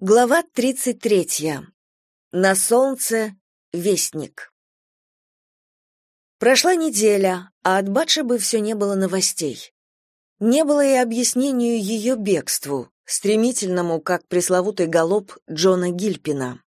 Глава 33. На солнце вестник. Прошла неделя, а от Батшебы все не было новостей. Не было и объяснению ее бегству, стремительному, как пресловутый галоп Джона Гильпина.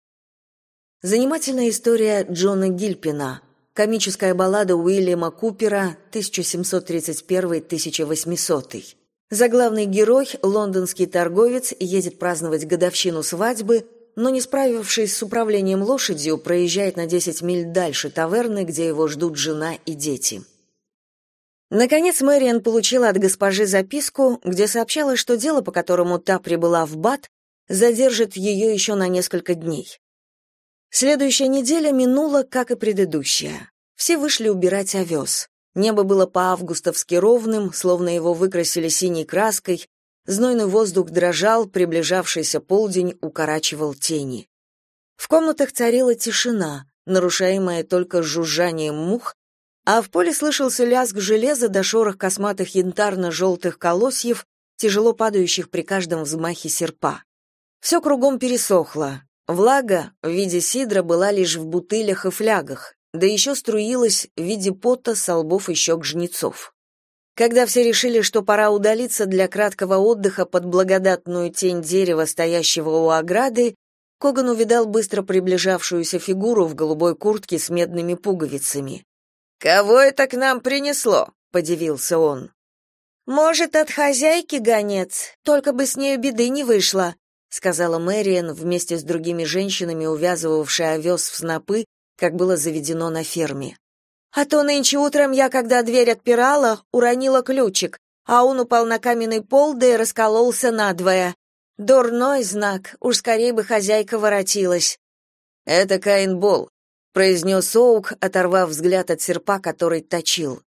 Занимательная история Джона Гильпина, комическая баллада Уильяма Купера 1731-1800. Заглавный герой, лондонский торговец, едет праздновать годовщину свадьбы, но не справившись с управлением лошадью, проезжает на 10 миль дальше таверны, где его ждут жена и дети. Наконец Мэриан получила от госпожи записку, где сообщала, что дело, по которому та прибыла в Бат, задержит ее еще на несколько дней. Следующая неделя минула, как и предыдущая. Все вышли убирать овес. Небо было по-августовски ровным, словно его выкрасили синей краской, знойный воздух дрожал, приближавшийся полдень укорачивал тени. В комнатах царила тишина, нарушаемая только жужжанием мух, а в поле слышался лязг железа до шорох косматых янтарно-желтых колосьев, тяжело падающих при каждом взмахе серпа. Все кругом пересохло. Влага в виде сидра была лишь в бутылях и флягах, да еще струилась в виде пота со лбов и щек жнецов. Когда все решили, что пора удалиться для краткого отдыха под благодатную тень дерева, стоящего у ограды, Коган увидал быстро приближавшуюся фигуру в голубой куртке с медными пуговицами. «Кого это к нам принесло?» — подивился он. «Может, от хозяйки гонец, только бы с нею беды не вышло», — сказала Мэриан вместе с другими женщинами, увязывавшей овес в снопы как было заведено на ферме. А то нынче утром я, когда дверь отпирала, уронила ключик, а он упал на каменный пол, да и раскололся надвое. Дурной знак, уж скорее бы хозяйка воротилась. Это Каинбол, произнес Оук, оторвав взгляд от серпа, который точил.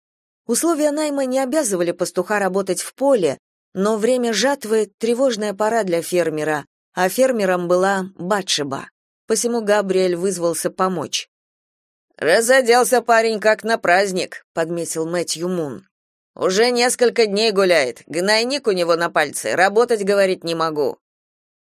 Условия найма не обязывали пастуха работать в поле, но время жатвы тревожная пора для фермера, а фермером была Батшеба. Посему Габриэль вызвался помочь. Разоделся парень как на праздник, подметил Мэтью Мун. Уже несколько дней гуляет. Гнойник у него на пальце, работать, говорить не могу.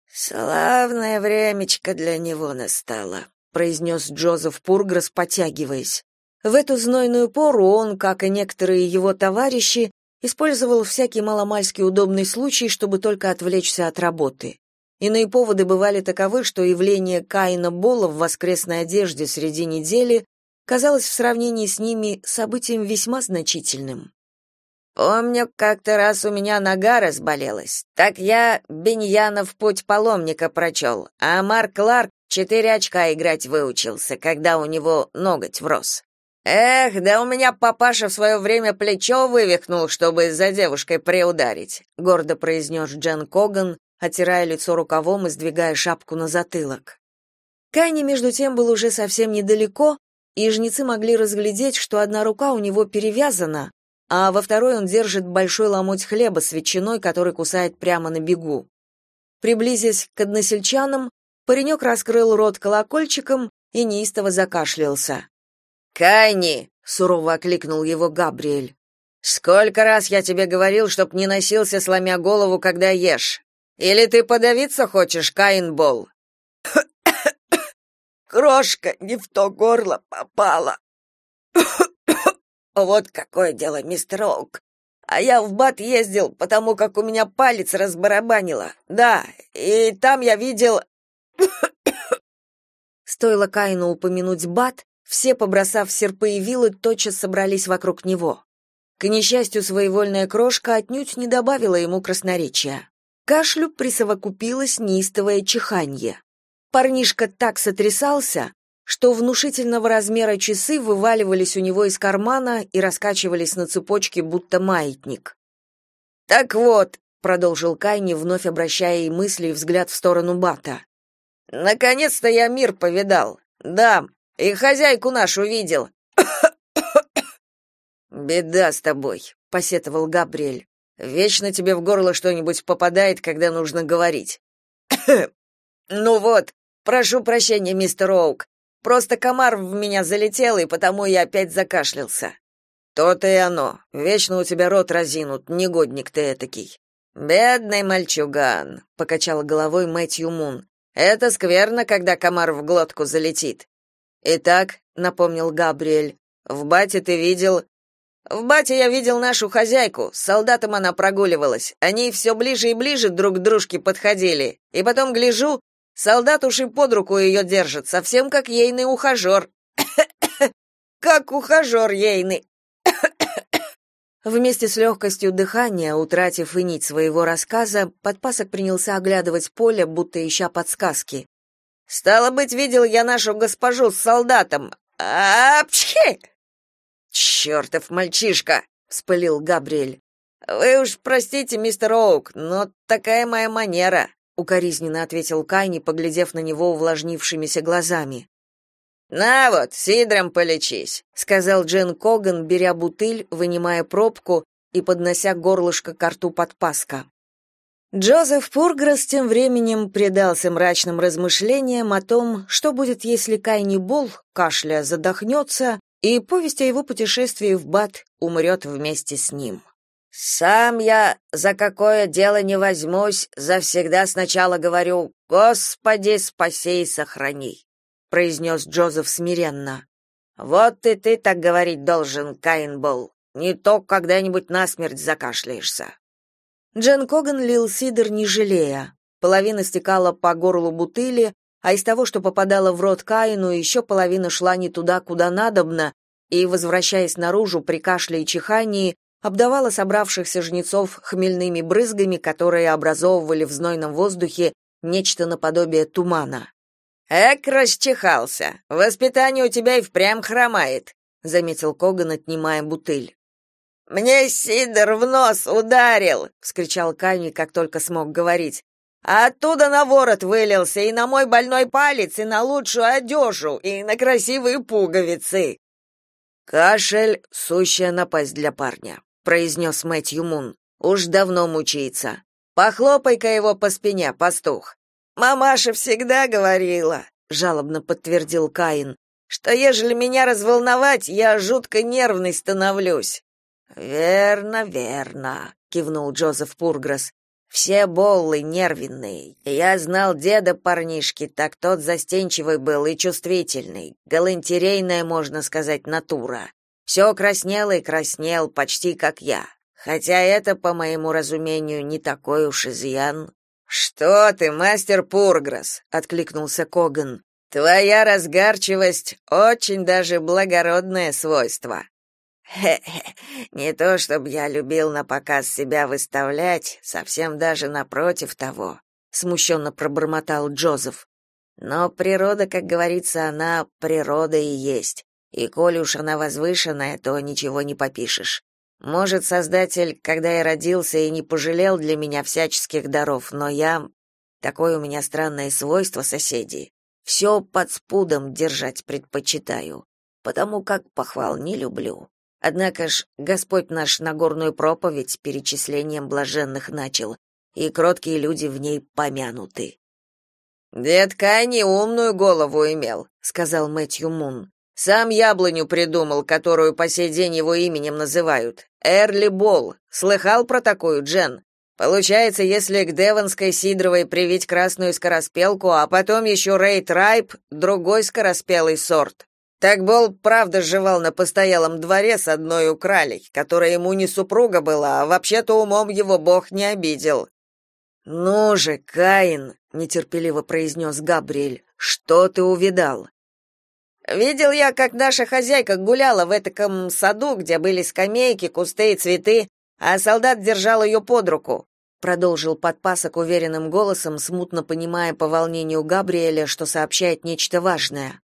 Славное времечко для него настало, произнес Джозеф Пургресс, потягиваясь. В эту знойную пору он, как и некоторые его товарищи, использовал всякий маломальский удобный случай, чтобы только отвлечься от работы. Иные поводы бывали таковы, что явление Каина Бола в воскресной одежде среди недели казалось в сравнении с ними событием весьма значительным. Помню, как-то раз у меня нога разболелась. Так я Беньянов путь паломника прочел, а Марк Кларк четыре очка играть выучился, когда у него ноготь врос. Эх, да у меня папаша в свое время плечо вывихнул, чтобы за девушкой приударить, гордо произнес Джен Коган, отирая лицо рукавом и сдвигая шапку на затылок. Кайни между тем был уже совсем недалеко, и жнецы могли разглядеть, что одна рука у него перевязана, а во второй он держит большой ломоть хлеба с ветчиной, который кусает прямо на бегу. Приблизясь к односельчанам, паренек раскрыл рот колокольчиком и неистово закашлялся. «Кайни!» — сурово окликнул его Габриэль. «Сколько раз я тебе говорил, чтоб не носился, сломя голову, когда ешь? Или ты подавиться хочешь, Каинбол?» Крошка не в то горло попала. Вот какое дело, мистер Оук. А я в Бат ездил, потому как у меня палец разбарабанило. Да, и там я видел Стоило Каину упомянуть Бат, все, побросав серпы и вилы, тотчас собрались вокруг него. К несчастью, своевольная крошка отнюдь не добавила ему красноречия. Кашлю присовокупилось неистовое чиханье. Парнишка так сотрясался, что внушительного размера часы вываливались у него из кармана и раскачивались на цепочке, будто маятник. «Так вот», — продолжил Кайни, вновь обращая и мысли и взгляд в сторону Бата. «Наконец-то я мир повидал. Да, и хозяйку нашу видел». «Беда с тобой», — посетовал Габриэль. «Вечно тебе в горло что-нибудь попадает, когда нужно говорить». «Ну вот, Прошу прощения, мистер Оук. Просто комар в меня залетел, и потому я опять закашлялся. То-то и оно. Вечно у тебя рот разинут, негодник ты этакий. Бедный мальчуган, покачал головой Мэтью Мун. Это скверно, когда комар в глотку залетит. Итак, напомнил Габриэль, в бате ты видел в бате я видел нашу хозяйку, с солдатом она прогуливалась. Они все ближе и ближе друг к дружке подходили. И потом гляжу, солдат уж и под руку ее держит, совсем как ейный ухажер. как ухажер ейный. Вместе с легкостью дыхания, утратив и нить своего рассказа, подпасок принялся оглядывать поле, будто ища подсказки. «Стало быть, видел я нашу госпожу с солдатом. Апчхи!» «Чертов мальчишка!» — вспылил Габриэль. «Вы уж простите, мистер Оук, но такая моя манера», — укоризненно ответил Кайни, поглядев на него увлажнившимися глазами. «На вот, сидром полечись», — сказал Джен Коган, беря бутыль, вынимая пробку и поднося горлышко к рту подпаска. Джозеф Пургресс тем временем предался мрачным размышлениям о том, что будет, если Кайни Бол, кашля, задохнется, и повесть о его путешествии в Бат умрет вместе с ним. «Сам я за какое дело не возьмусь, завсегда сначала говорю «Господи, спаси и сохрани», — произнес Джозеф смиренно. «Вот и ты так говорить должен, Каинбол, не то когда-нибудь насмерть закашляешься». Джен Коган лил сидр, не жалея. Половина стекала по горлу бутыли, а из того, что попадало в рот Каину, еще половина шла не туда, куда надобно, и, возвращаясь наружу при кашле и чихании, обдавала собравшихся жнецов хмельными брызгами, которые образовывали в знойном воздухе нечто наподобие тумана. «Эк, расчихался! Воспитание у тебя и впрямь хромает», — заметил Коган, отнимая бутыль. «Мне Сидор в нос ударил!» — вскричал Кайни, как только смог говорить. Оттуда на ворот вылился и на мой больной палец, и на лучшую одежу, и на красивые пуговицы. Кашель — сущая напасть для парня, произнес Мэтью Мун. Уж давно мучается. Похлопай-ка его по спине, пастух. Мамаша всегда говорила, жалобно подтвердил Каин, что ежели меня разволновать, я жутко нервный становлюсь. Верно, верно, кивнул Джозеф Пургресс. Все боллы нервенные. Я знал деда парнишки, так тот застенчивый был и чувствительный. Галантерейная, можно сказать, натура. Все краснел и краснел, почти как я. Хотя это, по моему разумению, не такой уж изъян. «Что ты, мастер Пургресс?» — откликнулся Коган. «Твоя разгарчивость — очень даже благородное свойство. Хе-хе, не то чтобы я любил на показ себя выставлять, совсем даже напротив того, смущенно пробормотал Джозеф. Но природа, как говорится, она природа и есть. И коль уж она возвышенная, то ничего не попишешь. Может, Создатель, когда я родился, и не пожалел для меня всяческих даров, но я... Такое у меня странное свойство, соседи. Все под спудом держать предпочитаю, потому как похвал не люблю. Однако ж Господь наш Нагорную проповедь перечислением блаженных начал, и кроткие люди в ней помянуты. «Дед Кайни умную голову имел», — сказал Мэтью Мун. «Сам яблоню придумал, которую по сей день его именем называют. Эрли Бол. Слыхал про такую, Джен? Получается, если к Девонской Сидровой привить красную скороспелку, а потом еще Рейд Райп, другой скороспелый сорт. Так Бол правда жевал на постоялом дворе с одной укралей, которая ему не супруга была, а вообще-то умом его бог не обидел. «Ну же, Каин!» — нетерпеливо произнес Габриэль. «Что ты увидал?» «Видел я, как наша хозяйка гуляла в этом саду, где были скамейки, кусты и цветы, а солдат держал ее под руку», — продолжил подпасок уверенным голосом, смутно понимая по волнению Габриэля, что сообщает нечто важное.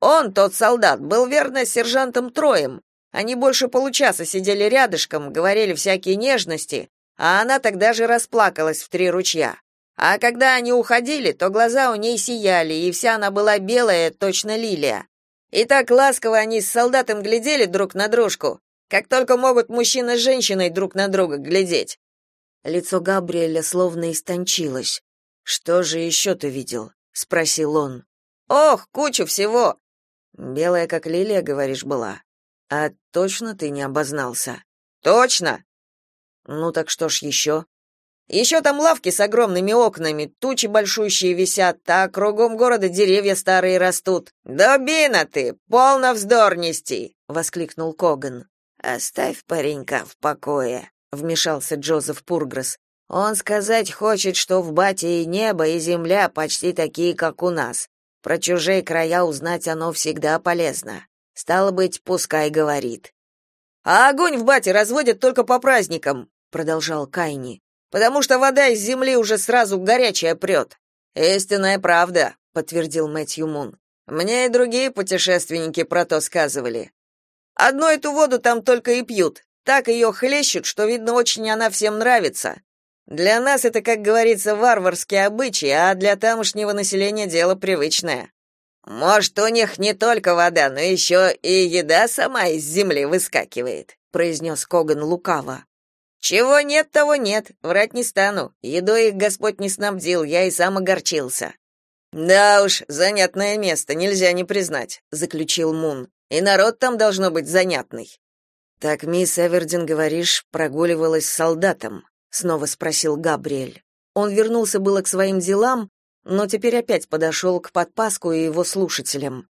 Он, тот солдат, был верно сержантом Троем. Они больше получаса сидели рядышком, говорили всякие нежности, а она тогда же расплакалась в три ручья. А когда они уходили, то глаза у ней сияли, и вся она была белая, точно лилия. И так ласково они с солдатом глядели друг на дружку, как только могут мужчина с женщиной друг на друга глядеть. Лицо Габриэля словно истончилось. «Что же еще ты видел?» — спросил он. «Ох, кучу всего! Белая, как лилия, говоришь, была. А точно ты не обознался? Точно. Ну так что ж еще?» Еще там лавки с огромными окнами, тучи большущие висят, а кругом города деревья старые растут. Добина ты, полно вздор нести!» — воскликнул Коган. «Оставь паренька в покое», — вмешался Джозеф Пургресс. «Он сказать хочет, что в Бате и небо, и земля почти такие, как у нас. Про чужие края узнать оно всегда полезно. Стало быть, пускай говорит». «А огонь в Бате разводят только по праздникам», — продолжал Кайни. «Потому что вода из земли уже сразу горячая прет». «Истинная правда», — подтвердил Мэтью Мун. «Мне и другие путешественники про то сказывали. Одну эту воду там только и пьют. Так ее хлещут, что, видно, очень она всем нравится. Для нас это, как говорится, варварские обычаи, а для тамошнего населения дело привычное. Может, у них не только вода, но еще и еда сама из земли выскакивает, произнес Коган лукаво. Чего нет, того нет, врать не стану. Едой их Господь не снабдил, я и сам огорчился. Да уж, занятное место, нельзя не признать, заключил Мун. И народ там должно быть занятный. Так мисс Эвердин, говоришь, прогуливалась с солдатом, снова спросил Габриэль. Он вернулся было к своим делам, но теперь опять подошел к подпаску и его слушателям.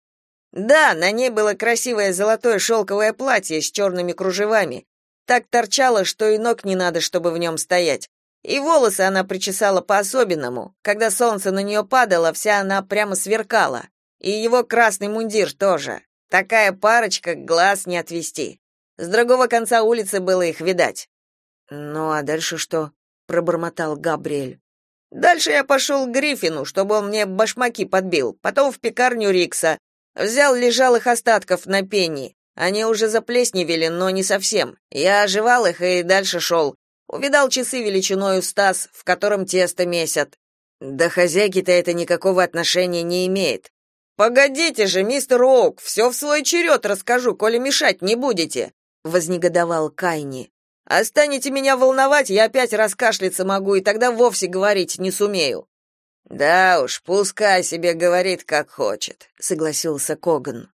Да, на ней было красивое золотое шелковое платье с черными кружевами. Так торчало, что и ног не надо, чтобы в нем стоять. И волосы она причесала по-особенному. Когда солнце на нее падало, вся она прямо сверкала. И его красный мундир тоже. Такая парочка глаз не отвести. С другого конца улицы было их видать. Ну а дальше что? пробормотал Габриэль. Дальше я пошел к Гриффину, чтобы он мне башмаки подбил, потом в пекарню Рикса. Взял лежалых остатков на пенни. Они уже заплесневели, но не совсем. Я оживал их и дальше шел. Увидал часы величиною стас, в котором тесто месят. Да хозяйки-то это никакого отношения не имеет. Погодите же, мистер Оук, все в свой черед расскажу, коли мешать не будете, вознегодовал Кайни. Останете меня волновать, я опять раскашляться могу, и тогда вовсе говорить не сумею. Да уж, пускай себе говорит, как хочет, согласился Коган.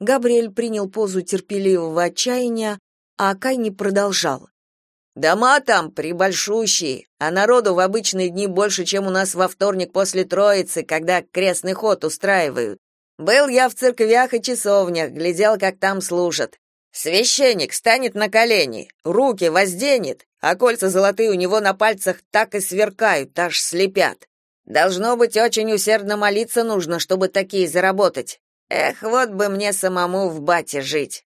Габриэль принял позу терпеливого отчаяния, а Кайни продолжал. Дома там прибольшущие, а народу в обычные дни больше, чем у нас во вторник после Троицы, когда крестный ход устраивают. Был я в церквях и часовнях, глядел, как там служат. Священник станет на колени, руки возденет, а кольца золотые у него на пальцах так и сверкают, аж слепят. Должно быть, очень усердно молиться нужно, чтобы такие заработать. Эх, вот бы мне самому в бате жить.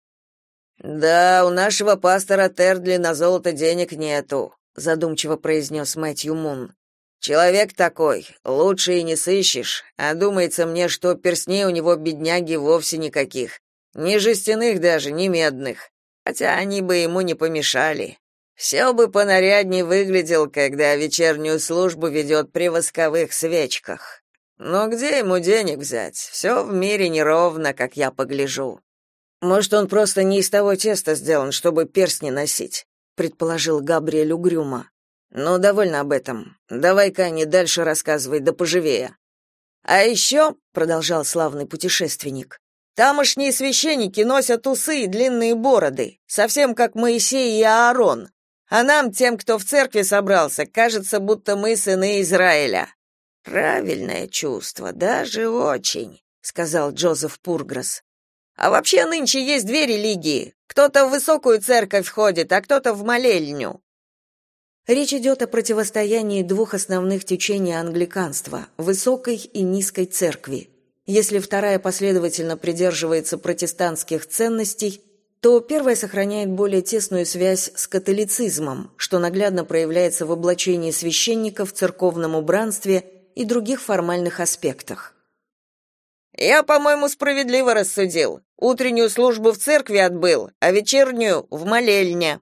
Да, у нашего пастора Тердли на золото денег нету, задумчиво произнес Мэтью Мун. Человек такой, лучше и не сыщешь, а думается мне, что перстней у него бедняги вовсе никаких, ни жестяных даже, ни медных, хотя они бы ему не помешали. Все бы понаряднее выглядел, когда вечернюю службу ведет при восковых свечках. Но где ему денег взять? Все в мире неровно, как я погляжу. Может, он просто не из того теста сделан, чтобы перстни носить, предположил Габриэль угрюмо. Ну, довольно об этом. Давай-ка не дальше рассказывай, да поживее. А еще, продолжал славный путешественник, тамошние священники носят усы и длинные бороды, совсем как Моисей и Аарон. А нам, тем, кто в церкви собрался, кажется, будто мы сыны Израиля. Правильное чувство, даже очень, сказал Джозеф Пургресс. А вообще нынче есть две религии. Кто-то в высокую церковь ходит, а кто-то в молельню. Речь идет о противостоянии двух основных течений англиканства – высокой и низкой церкви. Если вторая последовательно придерживается протестантских ценностей, то первая сохраняет более тесную связь с католицизмом, что наглядно проявляется в облачении священников, церковном убранстве и других формальных аспектах. «Я, по-моему, справедливо рассудил. Утреннюю службу в церкви отбыл, а вечернюю — в молельне»,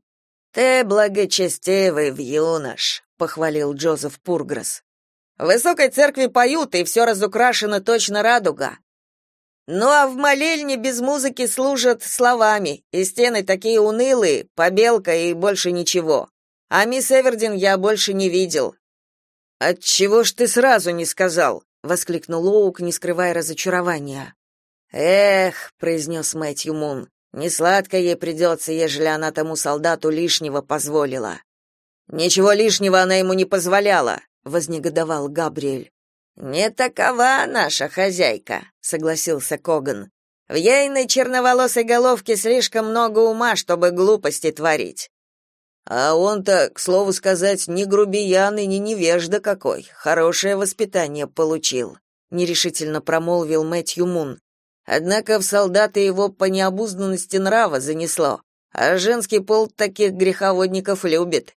«Ты благочестивый в юнош», — похвалил Джозеф Пургресс. «В высокой церкви поют, и все разукрашено точно радуга. Ну а в молельне без музыки служат словами, и стены такие унылые, побелка и больше ничего. А мисс Эвердин я больше не видел». «Отчего ж ты сразу не сказал?» — воскликнул Оук, не скрывая разочарования. «Эх», — произнес Мэтью Мун, Несладко ей придется, ежели она тому солдату лишнего позволила. Ничего лишнего она ему не позволяла, вознегодовал Габриэль. Не такова наша хозяйка, согласился Коган. В ейной черноволосой головке слишком много ума, чтобы глупости творить. А он-то, к слову сказать, не грубиян и не невежда какой, хорошее воспитание получил, нерешительно промолвил Мэтью Мун. Однако в солдаты его по необузданности нрава занесло, а женский пол таких греховодников любит.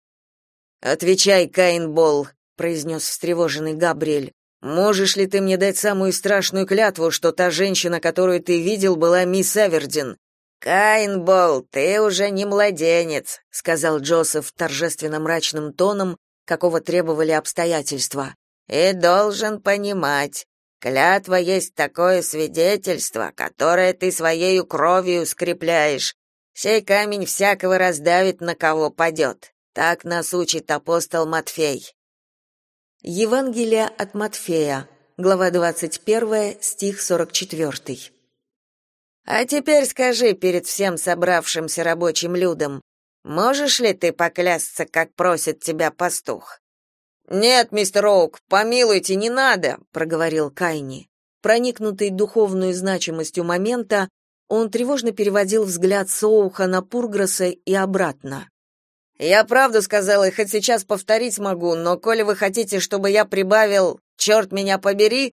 Отвечай, Каин Бол, произнес встревоженный Габриэль. Можешь ли ты мне дать самую страшную клятву, что та женщина, которую ты видел, была мисс Эвердин? Каинбол, ты уже не младенец, сказал Джозеф торжественно мрачным тоном, какого требовали обстоятельства. И должен понимать, клятва есть такое свидетельство, которое ты своей кровью скрепляешь. Сей камень всякого раздавит, на кого падет. Так нас учит апостол Матфей. Евангелие от Матфея, глава 21, стих 44. А теперь скажи перед всем собравшимся рабочим людям, можешь ли ты поклясться, как просит тебя пастух? Нет, мистер Оук, помилуйте, не надо, проговорил Кайни. Проникнутый духовной значимостью момента, он тревожно переводил взгляд Соуха на Пургроса и обратно. Я правду сказал, и хоть сейчас повторить могу, но коли вы хотите, чтобы я прибавил «черт меня побери»,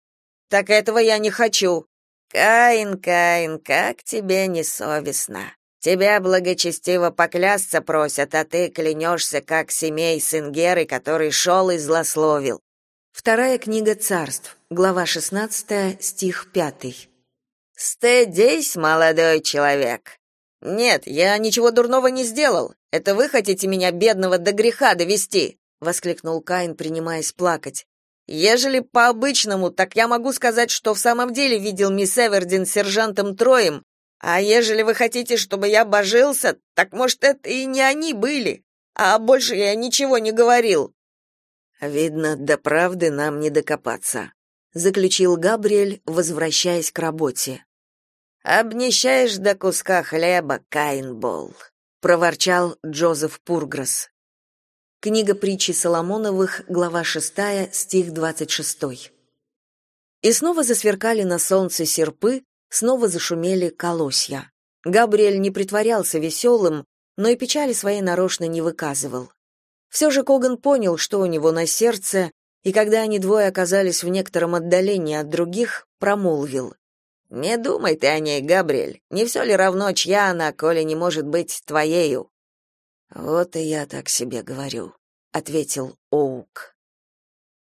так этого я не хочу. Каин, Каин, как тебе не совестно. Тебя благочестиво поклясться просят, а ты клянешься, как семей сын Геры, который шел и злословил. Вторая книга царств, глава 16, стих 5. Стыдись, молодой человек. Нет, я ничего дурного не сделал. Это вы хотите меня бедного до греха довести, воскликнул Каин, принимаясь плакать. Ежели по-обычному, так я могу сказать, что в самом деле видел мисс Эвердин с сержантом Троем, а ежели вы хотите, чтобы я божился, так может это и не они были, а больше я ничего не говорил. Видно, до правды нам не докопаться, заключил Габриэль, возвращаясь к работе. Обнищаешь до куска хлеба, Каинбол, проворчал Джозеф Пургресс. Книга притчи Соломоновых, глава 6, стих 26. И снова засверкали на солнце серпы, снова зашумели колосья. Габриэль не притворялся веселым, но и печали своей нарочно не выказывал. Все же Коган понял, что у него на сердце, и когда они двое оказались в некотором отдалении от других, промолвил: не думай ты о ней, Габриэль. Не все ли равно, чья она, коли не может быть твоею? Вот и я так себе говорю, ответил Оук.